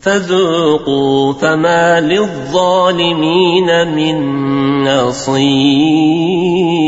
فذوقوا فما للظالمين من نصير